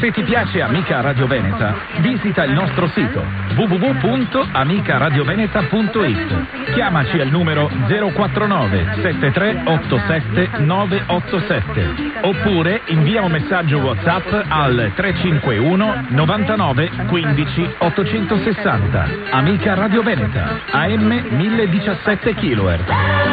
Se ti piace Amica Radio Veneta, visita il nostro sito www.amicaradioveneta.it. Chiamaci al numero 049 7387 987 oppure invia un messaggio WhatsApp al 351 99 15 860. Amica Radio Veneta, AM 1017 kHz.